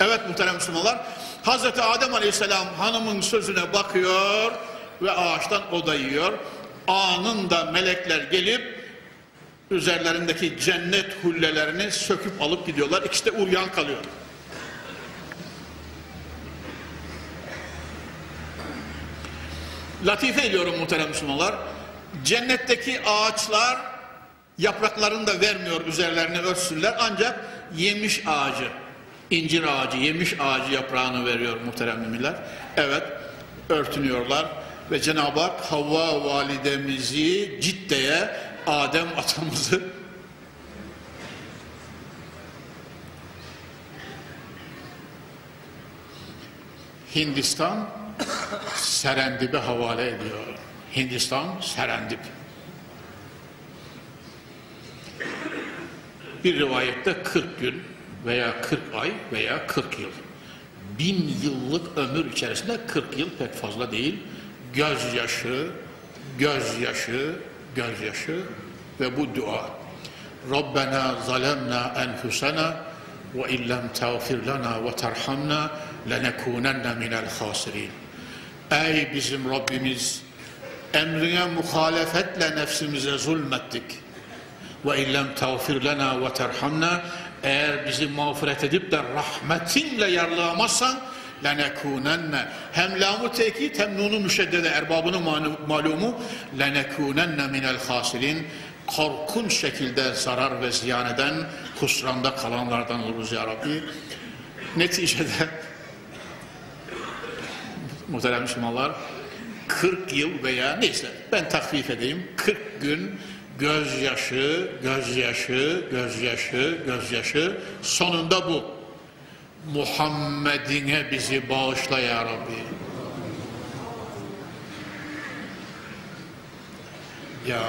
Evet muhterem Müslümanlar, Hazreti Adem Aleyhisselam hanımın sözüne bakıyor ve ağaçtan o da yiyor. Anında melekler gelip üzerlerindeki cennet hullelerini söküp alıp gidiyorlar. İkisi de uryan kalıyor. Latife ediyorum muhterem Müslümanlar. Cennetteki ağaçlar yapraklarını da vermiyor üzerlerine örtsünler ancak yemiş ağacı incir ağacı, yemiş ağacı yaprağını veriyor muhterem müminler. Evet, örtünüyorlar ve Cenab-ı Hak Havva validemizi Cidde'ye, Adem atamızı Hindistan Serendip'e havale ediyor. Hindistan Serendip. Bir rivayette 40 gün, veya 40 ay veya 40 yıl. Bin yıllık ömür içerisinde 40 yıl pek fazla değil. Gözyaşı, gözyaşı, gözyaşı ve bu dua. Rabbena zalemna enfusena ve illem tağfir lana ve terhamna lenekunenne minel hasirin. Ey bizim Rabbimiz emrine muhalefetle nefsimize zulmettik. Ve illem tağfir lana ve terhamna eğer bizi mağfiret edip de rahmetinle yarlamazsan lenekunenne hem lamu tekit hem nunu müşeddede erbabının malumu lenekunenne minel hasirin korkunç şekilde zarar ve ziyan eden husranda kalanlardan oluruz ya Rabbi. Neticede muhterem Müslümanlar 40 yıl veya neyse ben takvif edeyim 40 gün gözyaşı, gözyaşı, gözyaşı, gözyaşı sonunda bu. Muhammed'ine bizi bağışla ya Rabbi. Ya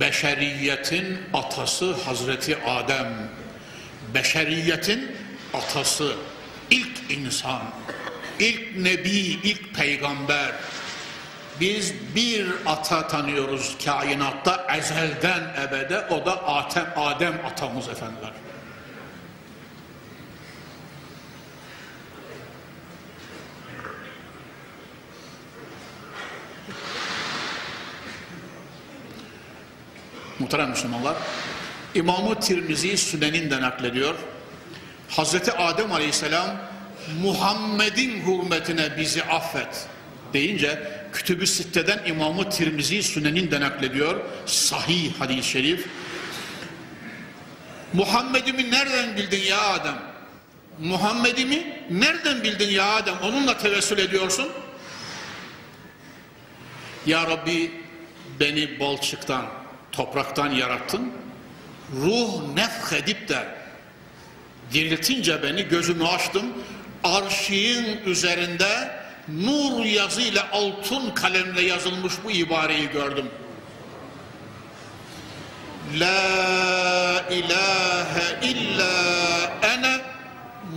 beşeriyetin atası Hazreti Adem. Beşeriyetin atası, ilk insan, ilk nebi, ilk peygamber. Biz bir ata tanıyoruz kainatta ezelden ebede o da Adem, Adem atamız efendiler. Muhterem Müslümanlar, İmam-ı Tirmizi Sünen'in de naklediyor. Hazreti Adem Aleyhisselam Muhammed'in hürmetine bizi affet deyince Kütüb-ü Sitte'den İmam-ı Tirmizi Sünen'in de naklediyor. Sahih hadis-i şerif. Muhammed'imi nereden bildin ya Adem? Muhammed'imi nereden bildin ya Adem? Onunla tevessül ediyorsun. Ya Rabbi beni balçıktan, topraktan yarattın. Ruh nefhedip de diriltince beni gözümü açtım. Arşiğin üzerinde nur yazıyla altın kalemle yazılmış bu ibareyi gördüm. La ilahe illa ene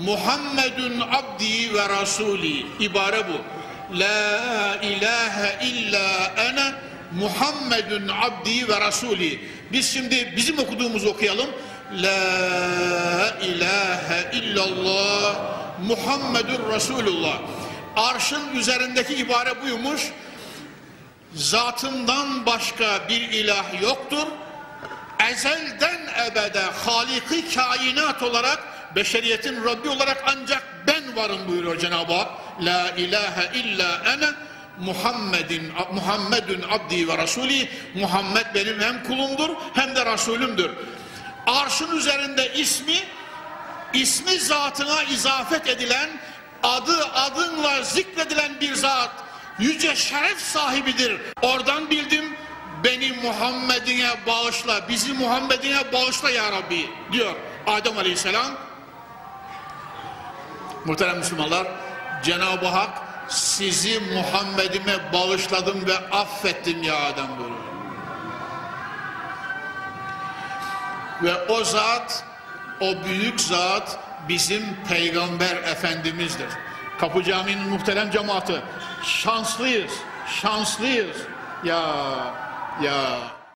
Muhammedun abdi ve rasuli ibare bu. La ilahe illa ene Muhammedun abdi ve rasuli. Biz şimdi bizim okuduğumuzu okuyalım. La ilahe illallah Muhammedun Resulullah arşın üzerindeki ibare buymuş. Zatından başka bir ilah yoktur. Ezelden ebede haliki kainat olarak beşeriyetin Rabbi olarak ancak ben varım buyuruyor Cenab-ı Hak. La ilahe illa ene Muhammedin Muhammedun abdi ve rasuli Muhammed benim hem kulumdur hem de Resulümdür. Arşın üzerinde ismi ismi zatına izafet edilen adı zikredilen bir zat yüce şeref sahibidir. Oradan bildim beni Muhammed'ine bağışla, bizi Muhammed'ine bağışla ya Rabbi diyor Adem Aleyhisselam. Muhterem Müslümanlar, Cenab-ı Hak sizi Muhammed'ime bağışladım ve affettim ya Adem buyuruyor. Ve o zat, o büyük zat bizim peygamber efendimizdir. Kapı Camii'nin muhterem cemaati şanslıyız, şanslıyız. Ya, ya.